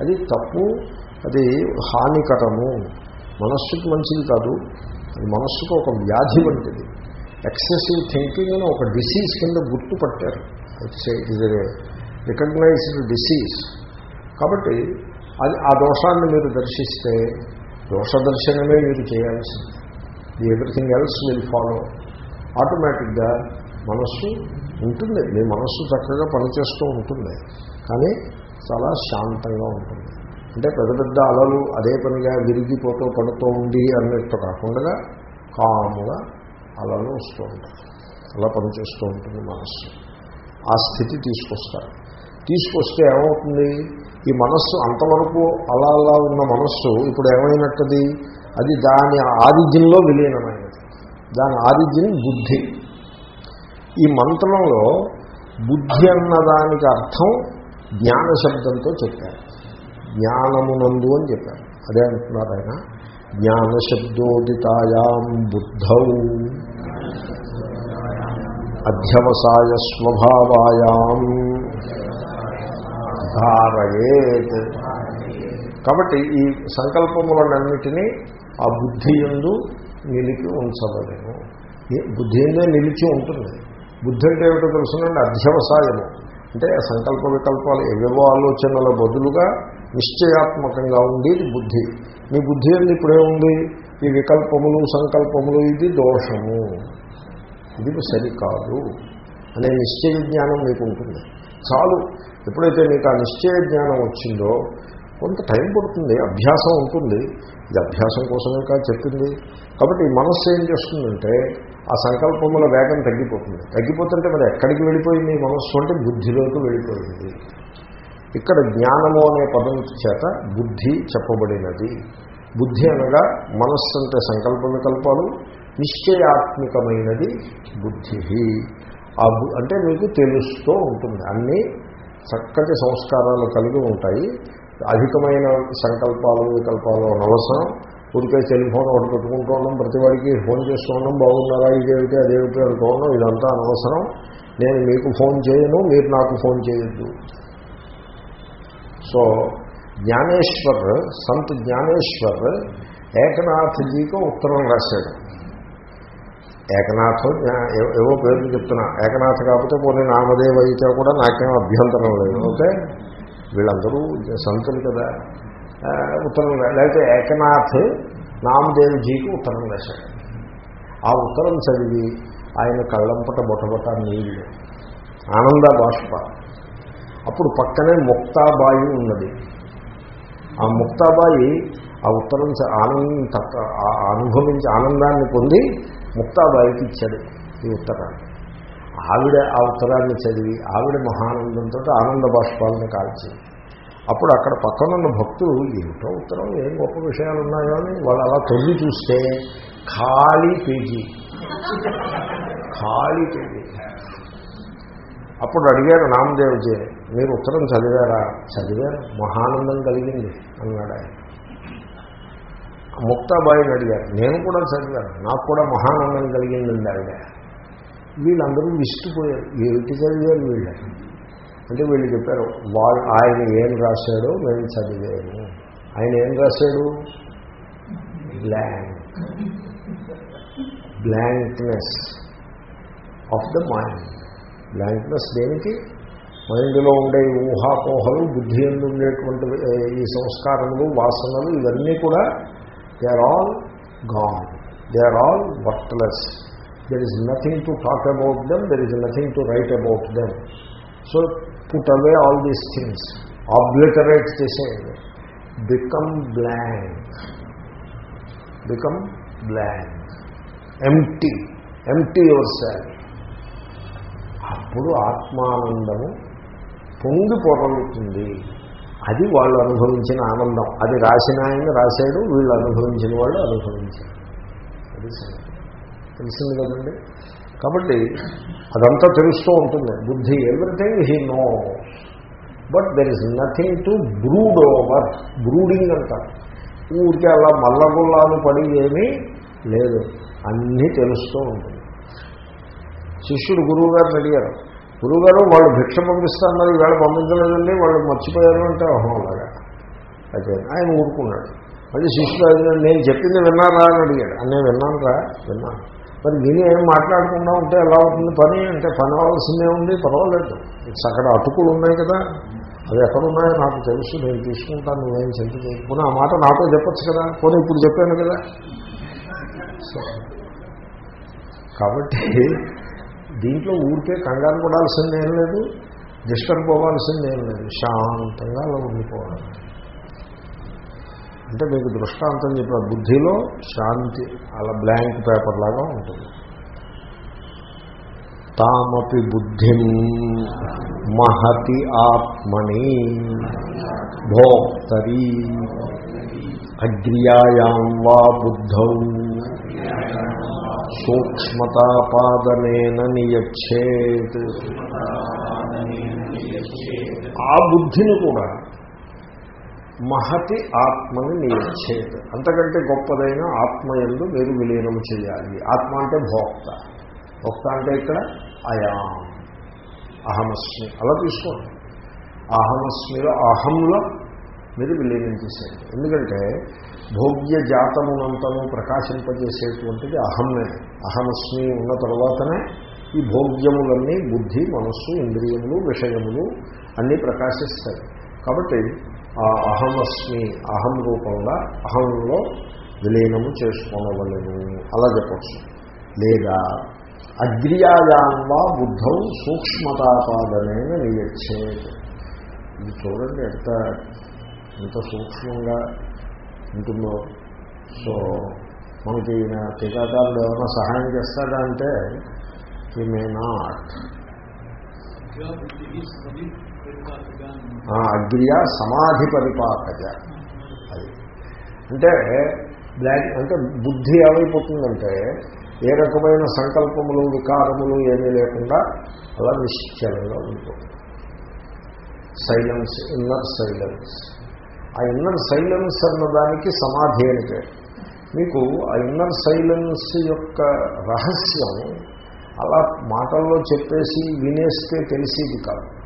అది తప్పు అది హానికరము. మనస్సుకు మంచిది కాదు. అది మనస్సుకు ఒక వ్యాధి వంటిది. ఎక్సెసివ్ థింకింగ్ అని ఒక డిసీజ్ కింద గుర్తుపట్టారు. It is recognised disease. కాబట్టి అది ఆ దోషాన్ని మీరు దర్శిస్తే దోష దర్శనమే మీరు చేయాల్సింది. The everything else will follow ఆటోమేటిక్గా మనస్సు ఉంటుంది. మీ మనస్సు చక్కగా పనిచేస్తూ ఉంటుంది. కానీ చాలా శాంతంగా ఉంటుంది. అంటే పెద్ద పెద్ద అలలు అదే పనిగా విరిగిపోతూ పడుతూ ఉండి అన్నట్టు కాకుండా కాముగా అలలు వస్తూ ఉంటాయి. అలా పనిచేస్తూ ఉంటుంది మనస్సు. ఆ స్థితి తీసుకొస్తారు. తీసుకొస్తే ఏమవుతుంది? ఈ మనస్సు అంతవరకు అలా అలా ఉన్న మనస్సు ఇప్పుడు ఏమైనట్టది? అది దాని ఆరిజిన్లో విలీనమైనది. దాని ఆరిజిన్ బుద్ధి. ఈ మంత్రంలో బుద్ధి అన్నదానికి అర్థం జ్ఞాన శబ్దంతో చెప్పారు. జ్ఞానమునందు అని చెప్పారు. అదే అంటున్నారు ఆయన. జ్ఞాన శబ్దోదితాయాం బుద్ధౌ. అధ్యవసాయ స్వభావాయాం. ధారయేత్. కాబట్టి ఈ సంకల్పములన్నిటినీ ఆ బుద్ధి ఎందు నిలిపి ఉంచవలేము బుద్ధి ఎందే నిలిచి ఉంటుంది. బుద్ధి అంటే ఏమిటో తెలుసునండి? అధ్యవసాయము. అంటే సంకల్ప వికల్పాలు ఏవేవో ఆలోచనల బదులుగా నిశ్చయాత్మకంగా ఉండేది బుద్ధి. మీ బుద్ధి ఎందు ఇప్పుడేముంది ఈ వికల్పములు సంకల్పములు ఇది దోషము. ఇది సరికాదు. అనే నిశ్చయ జ్ఞానం మీకు ఉంటుంది చాలు. ఎప్పుడైతే మీకు ఆ నిశ్చయ జ్ఞానం వచ్చిందో కొంత టైం పడుతుంది అభ్యాసం ఉంటుంది. ఇది అభ్యాసం కోసమే కాదు చెప్పింది. కాబట్టి ఈ మనస్సు ఏం చేస్తుందంటే ఆ సంకల్పముల వేగం తగ్గిపోతుంది. తగ్గిపోతుంటే మరి ఎక్కడికి వెళ్ళిపోయింది ఈ మనస్సు? అంటే బుద్ధిలోకి వెళ్ళిపోయింది. ఇక్కడ జ్ఞానము అనే పదం చేత బుద్ధి చెప్పబడినది. బుద్ధి అనగా మనస్సు అంటే సంకల్ప వికల్పాలు నిశ్చయాత్మికమైనది బుద్ధి. ఆ బు- అంటే మీకు తెలుస్తూ ఉంటుంది. అన్నీ చక్కటి సంస్కారాలు కలిగి ఉంటాయి. అధికమైన సంకల్పాలు వికల్పాలు అనవసరం. ఊరికే టెలిఫోన్ ఒకటి పెట్టుకుంటూ ఉన్నాం ప్రతివాడికి ఫోన్ చేస్తూ ఉన్నాం బాగున్నారా ఇదేమిటి అదేమిటి అంటూ ఉన్నాం ఇదంతా అనవసరం. నేను మీకు ఫోన్ చేయను మీరు నాకు ఫోన్ చేయొద్దు. సో జ్ఞానేశ్వర్ సంత్ జ్ఞానేశ్వర్ ఏకనాథ్జీకి ఉత్తరం రాశాడు. ఏకనాథం జ్ఞా- ఏవో పేర్లు చెప్తున్నా. ఏకనాథ్ కాకపోతే పోనీ నామదేవ అయితే కూడా నాకేం అభ్యంతరం లేదు. ఓకే? వీళ్ళందరూ సంతులు కదా. ఉత్తరం లేకపోతే ఏకనాథ్ నామదేవ్జీకి ఉత్తరం వేశాడు. ఆ ఉత్తరం చదివి ఆయన కళ్ళంపట బొటబొట నీళ్ళు ఆనంద బాష్ప. అప్పుడు పక్కనే ముక్తాబాయి ఉన్నది. ఆ ముక్తాబాయి ఆ ఉత్తరం ఆనంద ఆనందం ఆ- అనుభవించి ఆనందాన్ని పొంది ముక్తాబాయికి ఇచ్చాడు ఈ ఉత్తరాన్ని. ఆవిడ ఆ ఉత్తరాన్ని చదివి ఆవిడ మహానందంతో ఆనంద బాష్పాలను కాల్చి. అప్పుడు అక్కడ పక్కనున్న భక్తులు ఏమిటో ఉత్తరం? ఏం గొప్ప విషయాలు ఉన్నాయో అని వాళ్ళు అలా తొంగి చూస్తే ఖాళీ పేజీ. ఖాళీ పేజీ. అప్పుడు అడిగారు నామదేవ్జీ మీరు ఉత్తరం చదివారా? చదివారు మహానందం కలిగింది అన్నాడు ఆయన ముక్తాబాయిని అడిగారు. నేను కూడా చదివాను. నాకు కూడా మహానందం కలిగిందండి ఆవిడ వీళ్ళందరూ విసిపోయారు ఏమిటి చదివారు వీళ్ళు? అంటే వీళ్ళు చెప్పారు వాళ్ళు ఆయన ఏం రాశాడో మేము చదివాము. ఆయన ఏం రాశాడు? Blank. Blankness of the mind. Blankness దేనికి? మైండ్లో ఉండే ఊహాపోహలు బుద్ధి ఎందు ఉండేటువంటి ఈ సంస్కారములు వాసనలు ఇవన్నీ కూడా they are all gone they are all worthless there is nothing to talk about them there is nothing to write about them so put away all these things obliterate చేసేయండి become blank become blank empty empty yourself అప్పుడు ఆత్మానందము పొంగి పొరలుతుంది. అది వాళ్ళు అనుభవించిన ఆనందం. అది రాసిన ఆయన రాశాడు వీళ్ళు అనుభవించిన వాళ్ళు అనుభవించారు. అది తెలిసింది కదండి? కాబట్టి అదంతా తెలుస్తూ ఉంటుంది. బుద్ధి everything he know but there is nothing to brood over brooding అంటారు. ఊరికే అలా మల్లగుల్లాలు పడి ఏమీ లేదు. అన్నీ తెలుస్తూ ఉంటుంది. శిష్యుడు గురువు గారిని అడిగారు గురువుగారు వాళ్ళు భిక్ష పంపిస్తున్నారు ఈవేళ పంపించలేదండి వాళ్ళు మర్చిపోయారు అంటే అహోలాగా అయితే ఆయన ఊరుకున్నాడు. మళ్ళీ శిష్యుడు నేను చెప్పింది విన్నారా? అని అడిగాడు. నేను విన్నాను రా విన్నాను. మరి విని ఏం మాట్లాడకుండా ఉంటే ఎలా అవుతుంది పని? అంటే పని అవ్వాల్సిందే ఉంది పర్వాలేదు. అక్కడ అటుకులు ఉన్నాయి కదా. అవి ఎక్కడున్నాయో నాకు తెలుసు నేను తీసుకుంటాను నేను చింత చేసుకుని ఆ మాట నాతో చెప్పచ్చు కదా. పోనీ ఇప్పుడు చెప్పాను కదా. సో కాబట్టి దీంట్లో ఊరికే కంగారు పడాల్సిందేం ఏం లేదు డిస్టర్బ్ అవ్వాల్సిందేం ఏం లేదు శాంతంగా అలా ఉండిపోవడం అంటే మీకు దృష్టాంతం చెప్పిన బుద్ధిలో శాంతి అలా బ్లాంక్ పేపర్ లాగా ఉంటుంది. తామపి బుద్ధిం మహతి ఆత్మని భోక్తరి అగ్ర్యాయాం వా బుద్ధౌ. సూక్ష్మతాపాదనేన నియచ్చేత్. ఆ బుద్ధిని కూడా మహతి ఆత్మని నియచ్చేత్. అంతకంటే గొప్పదైన ఆత్మ ఎందు మీరు విలీనం చేయాలి. ఆత్మ అంటే భోక్త. భోక్త అంటే ఇక్కడ అయాం. అహమస్మి. అలా తీసుకోండి. అహమస్మిలో అహంలో మీరు విలీనం చేసేయండి ఎందుకంటే భోగ్య జాతమునంతను ప్రకాశింపజేసేటువంటిది అహమ్మే అహమస్మి ఉన్న తర్వాతనే ఈ భోగ్యములన్నీ బుద్ధి మనస్సు ఇంద్రియములు విషయములు అన్నీ ప్రకాశిస్తాయి. కాబట్టి ఆ అహమస్మి అహం రూపంగా అహంలో విలీనము చేసుకోనవలను. అలా చెప్పచ్చు. లేదా అగ్రియాయాన్వా బుద్ధం సూక్ష్మతాపాదనైన నియచ్చే ఇది చూడండి ఎంత ఎంత సూక్ష్మంగా ఉంటుందో. సో మనకి ఈయన టీకాకారుడు ఏమైనా సహాయం చేస్తాడా అంటే ఈ మే నాట్ అగ్రియ సమాధి పరిపాకజ. అది. అంటే బ్లాక్ అంటే బుద్ధి ఏమైపోతుందంటే ఏ రకమైన సంకల్పములు వికారములు ఏమీ లేకుండా అలా నిశ్చలంగా ఉంటుంది సైలెన్స్ ఇన్నర్ సైలెన్స్ ఆ ఇన్నర్ సైలెన్స్ అన్నదానికి సమాధి అని పేరు మీకు ఆ ఇన్నర్ సైలెన్స్ యొక్క రహస్యం అలా మాటల్లో చెప్పేసి వినేస్తే తెలిసేది కాదు.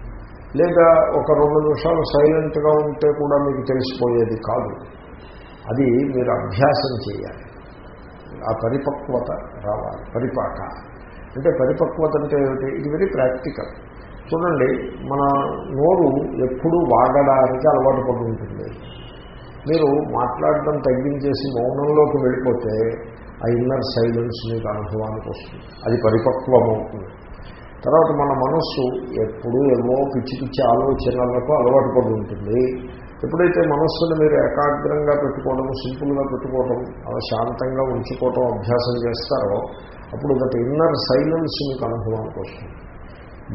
లేదా ఒక రెండు నిమిషాలు సైలెంట్గా ఉంటే కూడా మీకు తెలిసిపోయేది కాదు. అది మీరు అభ్యాసం చేయాలి. ఆ పరిపక్వత రావాలి. పరిపాక అంటే పరిపక్వత అంటే ఏమిటి? ఇది వెరీ ప్రాక్టికల్ చూడండి మన నోరు ఎప్పుడు వాగడానికి అలవాటు పడి ఉంటుంది. మీరు మాట్లాడటం తగ్గించేసి మౌనంలోకి వెళ్ళిపోతే ఆ ఇన్నర్ సైలెన్స్ మీకు అనుభవానికి వస్తుంది. అది పరిపక్వం అవుతుంది తర్వాత మన మనస్సు ఎప్పుడూ ఏమో పిచ్చి పిచ్చి ఆలోచనలకు అలవాటు పడి ఉంటుంది. ఎప్పుడైతే మనస్సును మీరు ఏకాగ్రంగా పెట్టుకోవడం సింపుల్గా పెట్టుకోవడం అలా శాంతంగా ఉంచుకోవడం అభ్యాసం చేస్తారో అప్పుడు దట్ ఇన్నర్ సైలెన్స్ మీకు అనుభవానికి వస్తుంది.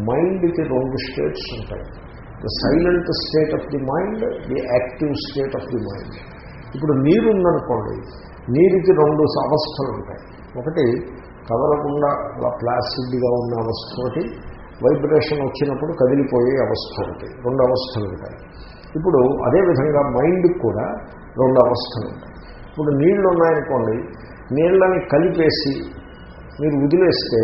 మైండ్కి రెండు స్టేట్స్ ఉంటాయి. The silent state of the mind the active state of the mind ఇప్పుడు నీరు ఉందనుకోండి నీరుకి రెండు అవస్థలు ఉంటాయి. ఒకటి కదలకుండా అలా ప్లాస్టిక్గా ఉన్న అవస్థ ఒకటి వైబ్రేషన్ వచ్చినప్పుడు కదిలిపోయే అవస్థ ఒకటి రెండు అవస్థలు ఉంటాయి. ఇప్పుడు అదేవిధంగా మైండ్కి కూడా రెండు అవస్థలు ఉంటాయి. ఇప్పుడు నీళ్ళు ఉన్నాయనుకోండి నీళ్ళని కలిపేసి మీరు వదిలేస్తే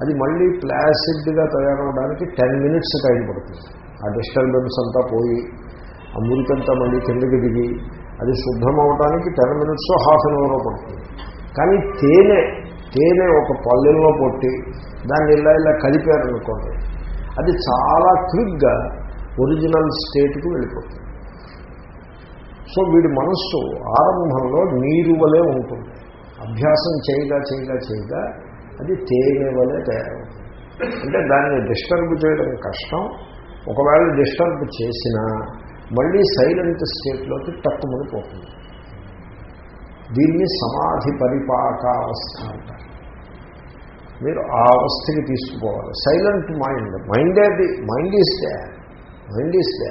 అది మళ్ళీ ప్లాసిడ్గా తయారవడానికి టెన్ మినిట్స్ టైం పడుతుంది. ఆ డిస్టర్బెన్స్ అంతా పోయి ఆ మురికంతా మళ్ళీ కిందకి దిగి అది శుద్ధం అవడానికి ten minutes half an hour పడుతుంది. కానీ తేనె తేనె ఒక పల్లెల్లో పొట్టి దాన్ని ఇలా ఇలా కలిపారనుకోండి అది చాలా క్విక్గా ఒరిజినల్ స్టేట్కి వెళ్ళిపోతుంది. సో వీడి మనస్సు ఆరంభంలో నీరువలే ఉంటుంది. అభ్యాసం చేయగా చేయగా చేయగా అది తేనె వలె తయారవుతుంది. అంటే దాన్ని డిస్టర్బ్ చేయడం కష్టం. ఒకవేళ డిస్టర్బ్ చేసినా మళ్ళీ సైలెంట్ స్టేట్లోకి తక్కువని పోతుంది దీన్ని సమాధి పరిపాకావస్థ అంటారు. మీరు ఆ అవస్థకి తీసుకుపోవాలి సైలెంట్ మైండ్. మైండ్ అది mind is there mind is there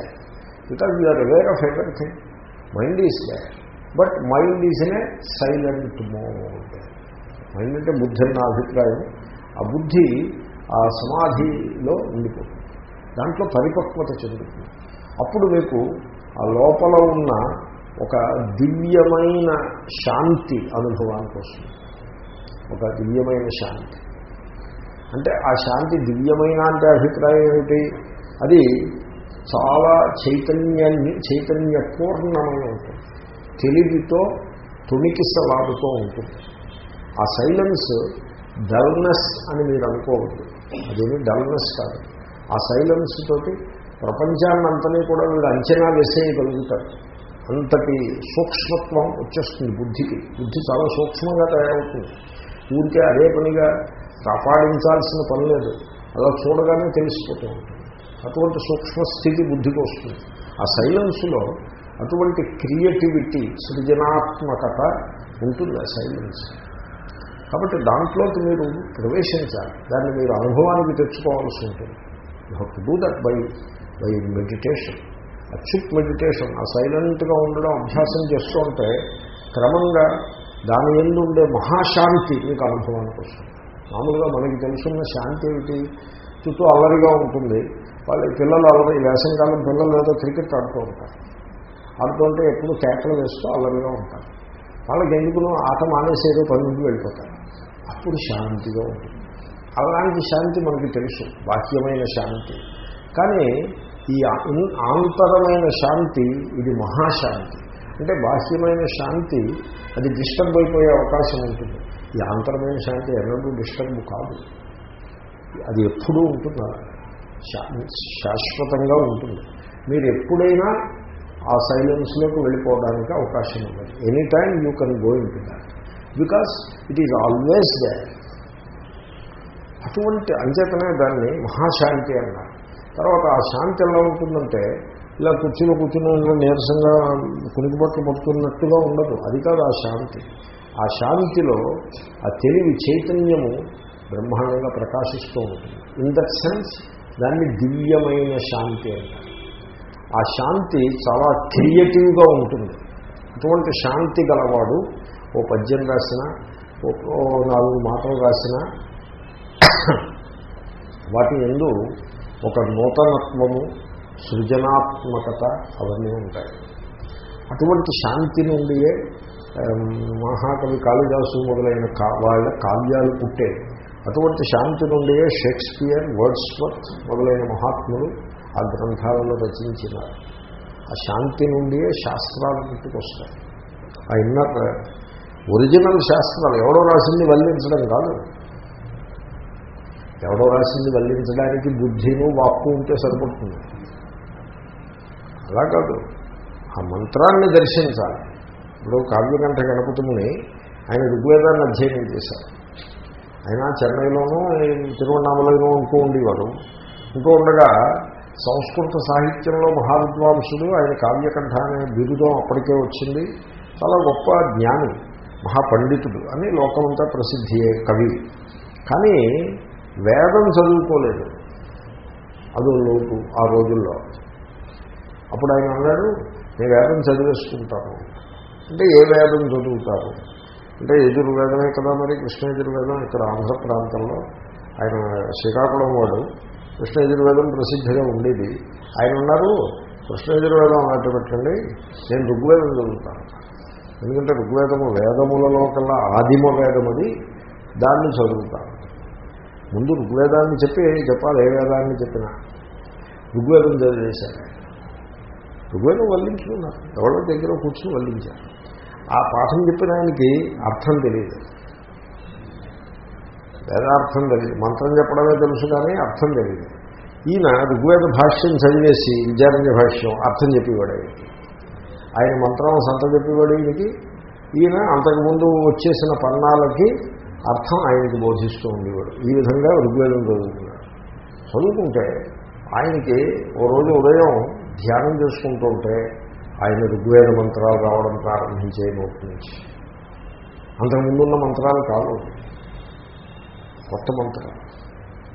because you are aware of everything. Mind is there but mind is in a silent mode. Mind అంటే బుద్ధి అన్న అభిప్రాయం. ఆ బుద్ధి ఆ సమాధిలో ఉండిపోతుంది. దాంట్లో పరిపక్వత చెందుతుంది. అప్పుడు మీకు ఆ లోపల ఉన్న ఒక దివ్యమైన శాంతి అనుభవానికి వస్తుంది. ఒక దివ్యమైన శాంతి. అంటే ఆ శాంతి దివ్యమైన అంటే అభిప్రాయం ఏమిటి? అది చాలా చైతన్యాన్ని చైతన్యపూర్ణమై ఉంటుంది. తెలివితో తుణికిసలాడుతూ ఉంటుంది. ఆ సైలెన్స్ డల్నెస్ అని మీరు అనుకోవద్దు. అదేమి డల్నెస్ కాదు. ఆ సైలెన్స్ తోటి ప్రపంచాన్ని అంతనే కూడా వీళ్ళు అంచనా వేసేయగలుగుతారు. అంతటి సూక్ష్మత్వం వచ్చేస్తుంది బుద్ధికి. బుద్ధి చాలా సూక్ష్మంగా తయారవుతుంది. ఊరికే అదే పనిగా కాపాడించాల్సిన పని లేదు. అలా చూడగానే తెలిసిపోతూ ఉంటుంది. అటువంటి సూక్ష్మస్థితి బుద్ధికి వస్తుంది. ఆ సైలెన్స్లో అటువంటి క్రియేటివిటీ సృజనాత్మకత ఉంటుంది ఆ సైలెన్స్ కాబట్టి దాంట్లోకి మీరు ప్రవేశించాలి. దాన్ని మీరు అనుభవానికి తెచ్చుకోవాల్సి ఉంటుంది. You have to do that by by meditation Achyut meditation ఆ సైలెంట్గా ఉండడం అభ్యాసం చేస్తూ ఉంటే క్రమంగా దాని ఎందు ఉండే మహాశాంతి మీకు అనుభవానికి వస్తుంది. మామూలుగా మనకి తెలుసున్న శాంతి ఏమిటి? చుట్టూ అల్లరిగా ఉంటుంది. వాళ్ళ పిల్లలు అల్లరి వేసవికాలం పిల్లలు ఏదో క్రికెట్ ఆడుతూ ఉంటారు. ఆడుతుంటే ఎప్పుడు కేకలు వేస్తూ అల్లరిగా ఉంటారు. వాళ్ళకి ఎందుకునో ఆట మానేసేదో పని వెళ్ళిపోతారు. అప్పుడు శాంతిగా ఉంటుంది. అలాంటి శాంతి మనకి తెలుసు. బాహ్యమైన శాంతి. కానీ ఈ ఆంతరమైన శాంతి ఇది మహాశాంతి. అంటే బాహ్యమైన శాంతి అది డిస్టర్బ్ అయిపోయే అవకాశం ఉంటుంది. ఈ ఆంతరమైన శాంతి ఎన్నడూ డిస్టర్బ్ కాదు. అది ఎప్పుడూ ఉంటుంది. శాశ్వతంగా ఉంటుంది. మీరు ఎప్పుడైనా ఆ సైలెన్స్లోకి వెళ్ళిపోవడానికి అవకాశం ఉంది any time you can go into that. Because it is always there అటువంటి అంచేతనే దాన్ని మహాశాంతి అన్నారు. తర్వాత ఆ శాంతి ఎలా ఉంటుందంటే ఇలా కుర్చీలో కూర్చుని నీరసంగా కునికిపట్లు పడుతున్నట్టుగా ఉండదు. అది కాదు ఆ శాంతి. ఆ శాంతిలో ఆ తెలివి చైతన్యము బ్రహ్మాండంగా ప్రకాశిస్తూ ఉంటుంది. ఇన్ దట్ సెన్స్ దాన్ని దివ్యమైన శాంతి అంటారు. ఆ శాంతి చాలా క్రియేటివ్గా ఉంటుంది. అటువంటి శాంతి గలవాడు ఓ పద్యం రాసిన ఓ- నాలుగు మాటలు రాసిన వాటి ఎందు ఒక నూతనత్వము సృజనాత్మకత అవన్నీ ఉంటాయి. అటువంటి శాంతి నుండియే మహాకవి కాళిదాసు మొదలైన కా వాళ్ళ కావ్యాలు పుట్టే. అటువంటి శాంతి నుండియే షేక్స్పియర్ వర్డ్స్వర్త్ మొదలైన మహాత్ములు ఆ గ్రంథాలను రచించినారు. ఆ శాంతి నుండియే శాస్త్రాలు పుట్టుకొస్తాయి ఆ ఇన్నర్ ఒరిజినల్ శాస్త్రాలు. ఎవడో రాసింది వల్లించడం కాదు. ఎవడో రాసింది వల్లించడానికి బుద్ధిను వాక్కు ఉంటే సరిపడుతుంది. అలా కాదు. ఆ మంత్రాన్ని దర్శించాలి. ఇప్పుడు కావ్యకంఠ గణపతిని ఆయన ఋగ్వేదాన్ని అధ్యయనం చేశారు. ఆయన చెన్నైలోనూ తిరువண்ணామలలో ఉంటూ ఉండేవారు. ఉంటూ ఉండగా సంస్కృత సాహిత్యంలో మహావిద్వాంసుడు ఆయన కావ్యకంఠ అనే బిరుదం అప్పటికే వచ్చింది. చాలా గొప్ప జ్ఞాని. మహాపండితుడు అని లోకమంతా ప్రసిద్ధియే కవి. కానీ వేదం చదువుకోలేదు. అదో లోటు ఆ రోజుల్లో. అప్పుడు ఆయన అన్నాడు నేను వేదం చదివేసుకుంటాను అంటే ఏ వేదం చదువుతారు? అంటే యజుర్వేదమే కదా మరి కృష్ణ యజుర్వేదం ఇక్కడ ఆంధ్ర ప్రాంతంలో. ఆయన శ్రీకాకుళం వాడు. కృష్ణ యజుర్వేదం ప్రసిద్ధిగా ఉండేది. ఆయన ఉన్నారు కృష్ణ యజుర్వేదం అలాంటి పెట్టండి నేను ఋగ్వేదం చదువుతాను. ఎందుకంటే ఋగ్వేదము వేదములలో కల్లా ఆదిమ వేదం అది దాన్ని చదువుతాను ముందు ఋగ్వేదాన్ని చెప్పి చెప్పాలి ఏ వేదాన్ని చెప్పినా? ఋగ్వేదం చదివేశారు ఋగ్వేదం వల్లించుకున్నారు. ఎవరో దగ్గర కూర్చుని వల్లించారు. ఆ పాఠం చెప్పిన ఆయనకి అర్థం తెలియదు. వేదార్థం తెలియదు. మంత్రం చెప్పడమే తెలుసు కానీ అర్థం తెలియదు. ఈయన ఋగ్వేద భాష్యం చదివేసి విద్యారణ్య భాష్యం అర్థం చెప్పేవాడు ఆయనకి. ఆయన మంత్రం సంత చెప్పేవాడు ఈయనకి. ఈయన అంతకుముందు వచ్చేసిన పర్ణాలకి అర్థం ఆయనకి బోధిస్తూ ఉండేవాడు. ఈ విధంగా ఋగ్వేదం చదువుకున్నాడు. చదువుకుంటే ఆయనకి ఓ రోజు ఉదయం ధ్యానం చేసుకుంటూ ఉంటే ఆయన ఋగ్వేద మంత్రాలు రావడం ప్రారంభించే నోటి నుంచి అంతకుముందున్న మంత్రాలు కాదు. కొత్త మంత్రాలు.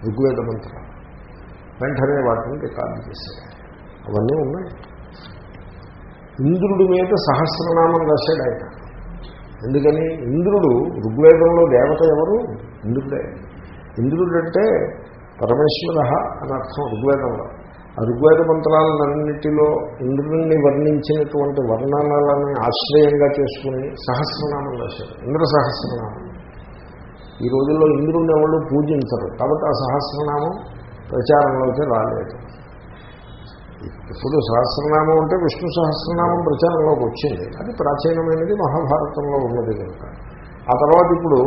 ఋగ్వేద మంత్రాలు. వెంటనే వాటిని రికార్డు చేశారు. అవన్నీ ఉన్నాయి. ఇంద్రుడి మీద సహస్రనామం రాశాడు ఆయన. ఎందుకని? ఇంద్రుడు ఋగ్వేదంలో దేవత ఎవరు? ఇంద్రుడే. ఇంద్రుడు అంటే పరమేశ్వర అని అర్థం ఋగ్వేదంలో. ఆ ఋగ్వేద మంత్రాలన్నిటిలో ఇంద్రుడిని వర్ణించినటువంటి వర్ణనలను ఆశ్రయంగా చేసుకుని సహస్రనామం రాశాడు. ఇంద్ర సహస్రనామం. ఈ రోజుల్లో ఇంద్రుడిని ఎవరు పూజించరు. కాబట్టి ఆ సహస్రనామం ప్రచారంలోకి రాలేదు. ఇప్పుడు సహస్రనామం అంటే విష్ణు సహస్రనామం ప్రచారంలోకి వచ్చింది. అది ప్రాచీనమైనది మహాభారతంలో ఉన్నది కనుక. ఆ తర్వాత ఇప్పుడు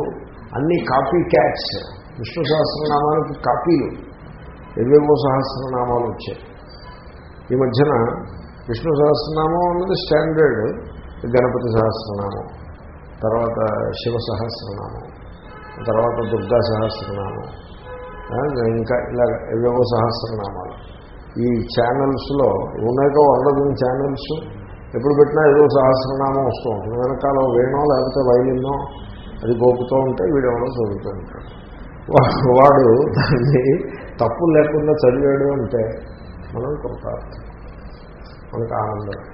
అన్ని కాపీ క్యాట్స్ విష్ణు సహస్రనామానికి కాపీలు ఎవేవో సహస్రనామాలు వచ్చాయి. ఈ మధ్యన విష్ణు సహస్రనామం అన్నది స్టాండర్డ్ గణపతి సహస్రనామం తర్వాత శివ సహస్రనామం తర్వాత దుర్గా సహస్రనామం ఇంకా ఇలా ఎవేవో సహస్రనామాలు. ఈ ఛానల్స్లో ఉన్నాయో వందల ఛానల్స్ ఎప్పుడు పెట్టినా ఏదో సహస్రనామం వస్తూ ఉంటుంది. వెనకాల వేణో లేకపోతే వైలిన్నో అది గోపుతూ ఉంటే వీడెవడో చదువుతూ ఉంటాడు. వాడు దాన్ని తప్పు లేకుండా చదివాడు అంటే మనం కొంత మనకు ఆనందం.